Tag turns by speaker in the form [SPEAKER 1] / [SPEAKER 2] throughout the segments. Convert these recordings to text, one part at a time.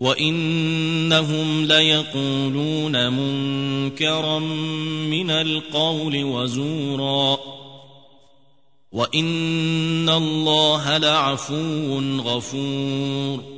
[SPEAKER 1] وإنهم ليقولون منكرا من القول وزورا وإن الله لعفو غفور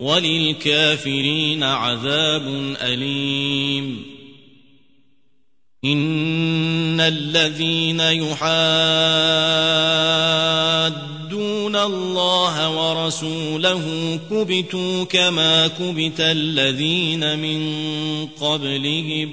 [SPEAKER 1] وللكافرين عذاب أليم إن الذين يحادون الله ورسوله كبتوا كما كبت الذين من قبلهم ۖ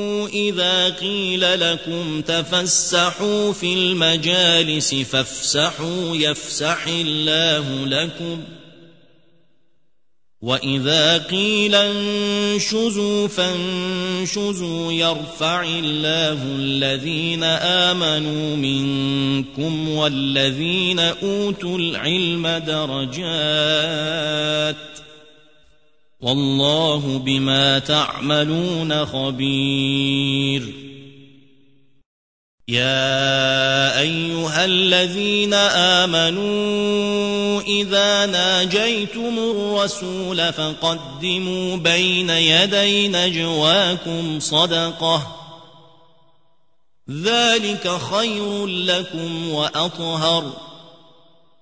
[SPEAKER 1] إذا قيل لكم تفسحوا في المجالس فافسحوا يفسح الله لكم وإذا قيل انشزوا فانشزوا يرفع الله الذين آمنوا منكم والذين أوتوا العلم درجات والله بما تعملون خبير يا ايها الذين امنوا اذا ناجيتم الرسول فقدموا بين يدي نجواكم صدقه ذلك خير لكم واطهر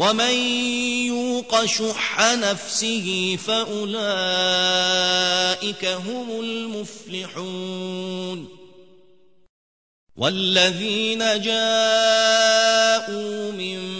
[SPEAKER 1] ومن يوق شح نفسه فأولئك هم المفلحون والذين جاءوا من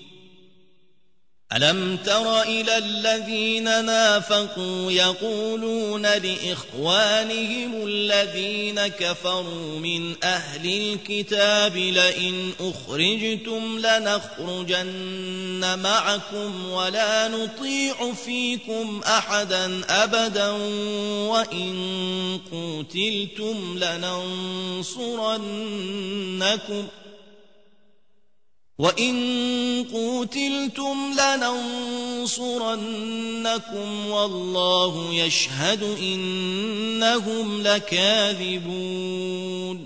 [SPEAKER 1] ألم تر إلى الذين نافقوا يقولون لإخوانهم الذين كفروا من أهل الكتاب لئن أخرجتم لنخرجن معكم ولا نطيع فيكم أحدا أبدا وإن قتلتم لننصرنكم ۖ وإن قوتلتم لننصرنكم والله يشهد إنهم لكاذبون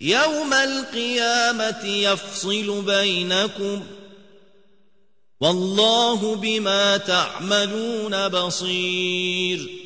[SPEAKER 1] يوم القيامة يفصل بينكم والله بما تعملون بصير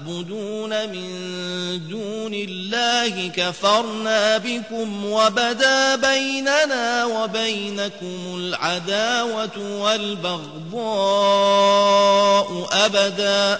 [SPEAKER 1] تَعْبُدُونَ مِن دُونِ اللَّهِ كَفَرْنَا بِكُمْ وَبَدَا بَيْنَنَا وَبَيْنَكُمُ الْعَدَاوَةُ وَالْبَغْضَاءُ أَبَدًا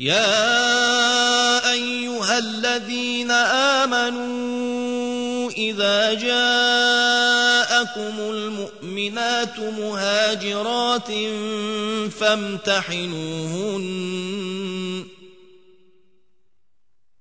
[SPEAKER 1] يا أيها الذين آمنوا إذا جاءكم المؤمنات مهاجرات فامتحنوهن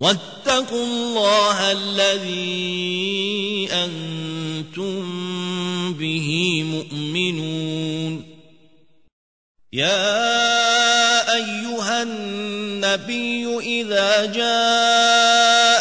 [SPEAKER 1] واتقوا الله الذي أنتم به مؤمنون يا أيها النبي إذا جاءت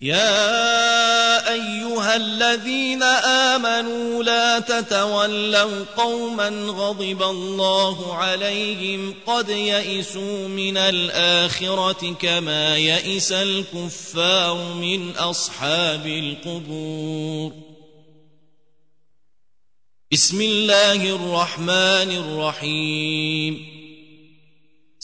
[SPEAKER 1] يا ايها الذين امنوا لا تتولوا قوما غضب الله عليهم قد يئسوا من الاخره كما يئس الكفار من اصحاب القبور بسم الله الرحمن الرحيم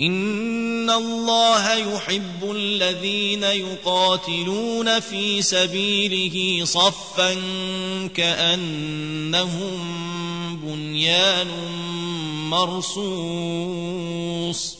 [SPEAKER 1] إن الله يحب الذين يقاتلون في سبيله صفا كأنهم بنيان مرصوص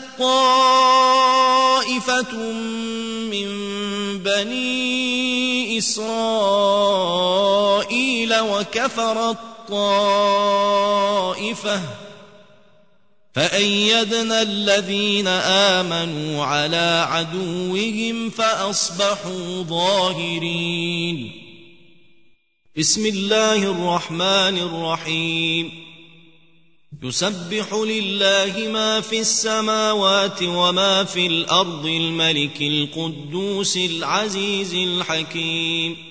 [SPEAKER 1] طائفة من بني إسرائيل وكفرت طائفة فأيدنا الذين آمنوا على عدوهم فأصبحوا ظاهرين بسم الله الرحمن الرحيم يسبح لله ما في السماوات وما في الارض الملك القدوس العزيز الحكيم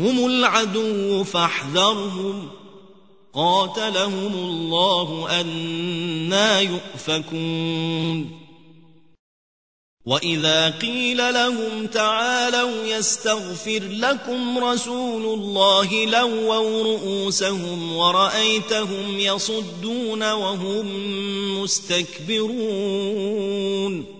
[SPEAKER 1] هم العدو فاحذرهم قاتلهم الله أنا يؤفكون وإذا قيل لهم تعالوا يستغفر لكم رسول الله لووا رؤوسهم ورأيتهم يصدون وهم مستكبرون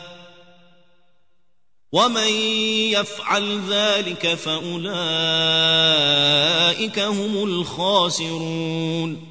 [SPEAKER 1] ومن يفعل ذلك فأولئك هم الخاسرون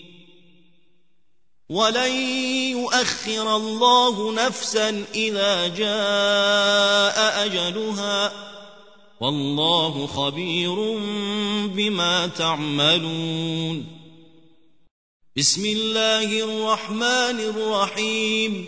[SPEAKER 1] ولن يؤخر الله نفسا إذا جاء أجلها والله خبير بما تعملون بسم الله الرحمن الرحيم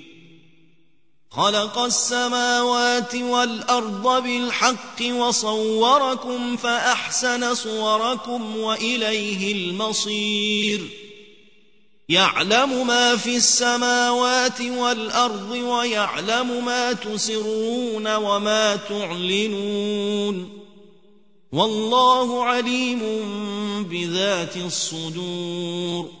[SPEAKER 1] خلق السماوات والأرض بالحق وصوركم فأحسن صوركم وإليه المصير يعلم ما في السماوات والأرض ويعلم ما تسرون وما تعلنون والله عليم بذات الصدور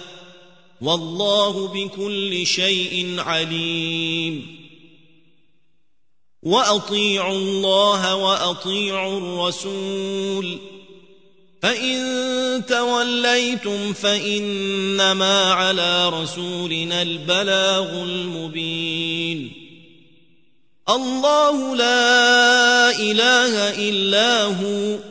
[SPEAKER 1] والله بكل شيء عليم وأطيعوا الله وأطيعوا الرسول فإن توليتم فإنما على رسولنا البلاغ المبين الله لا إله إلا هو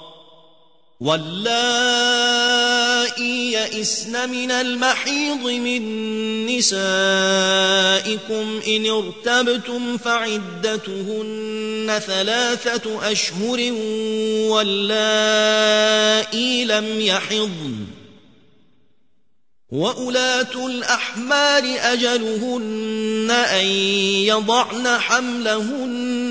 [SPEAKER 1] واللائي يئسن من المحيض من نسائكم إن ارتبتم فعدتهن ثلاثة أشهر واللائي لم يحضن وَأُولَاتُ الْأَحْمَالِ أَجَلُهُنَّ أَن يَضَعْنَ حَمْلَهُنَّ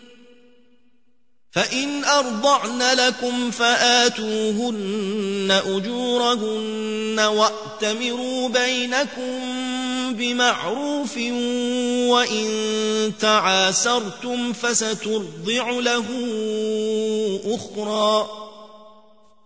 [SPEAKER 1] فإن أرضعن لكم فآتوهن أجورهن وأتمروا بينكم بمعروف وإن تعاسرتم فسترضع له أخرى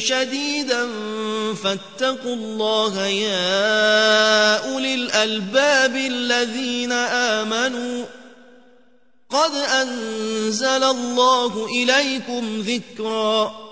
[SPEAKER 1] شديدا فاتقوا الله يا أولي الألباب الذين آمنوا قد أنزل الله إليكم ذكرًا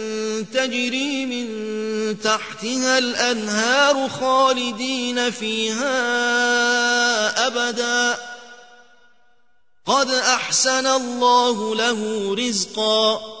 [SPEAKER 1] تجري من تحتها الأنهار خالدين فيها أبدا قد أحسن الله له رزقاً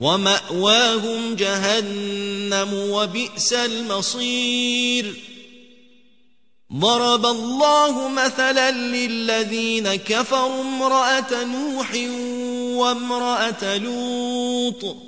[SPEAKER 1] ومأواهم جهنم وبئس المصير ضرب الله مثلا للذين كفروا امرأة نوح وامرأة لوط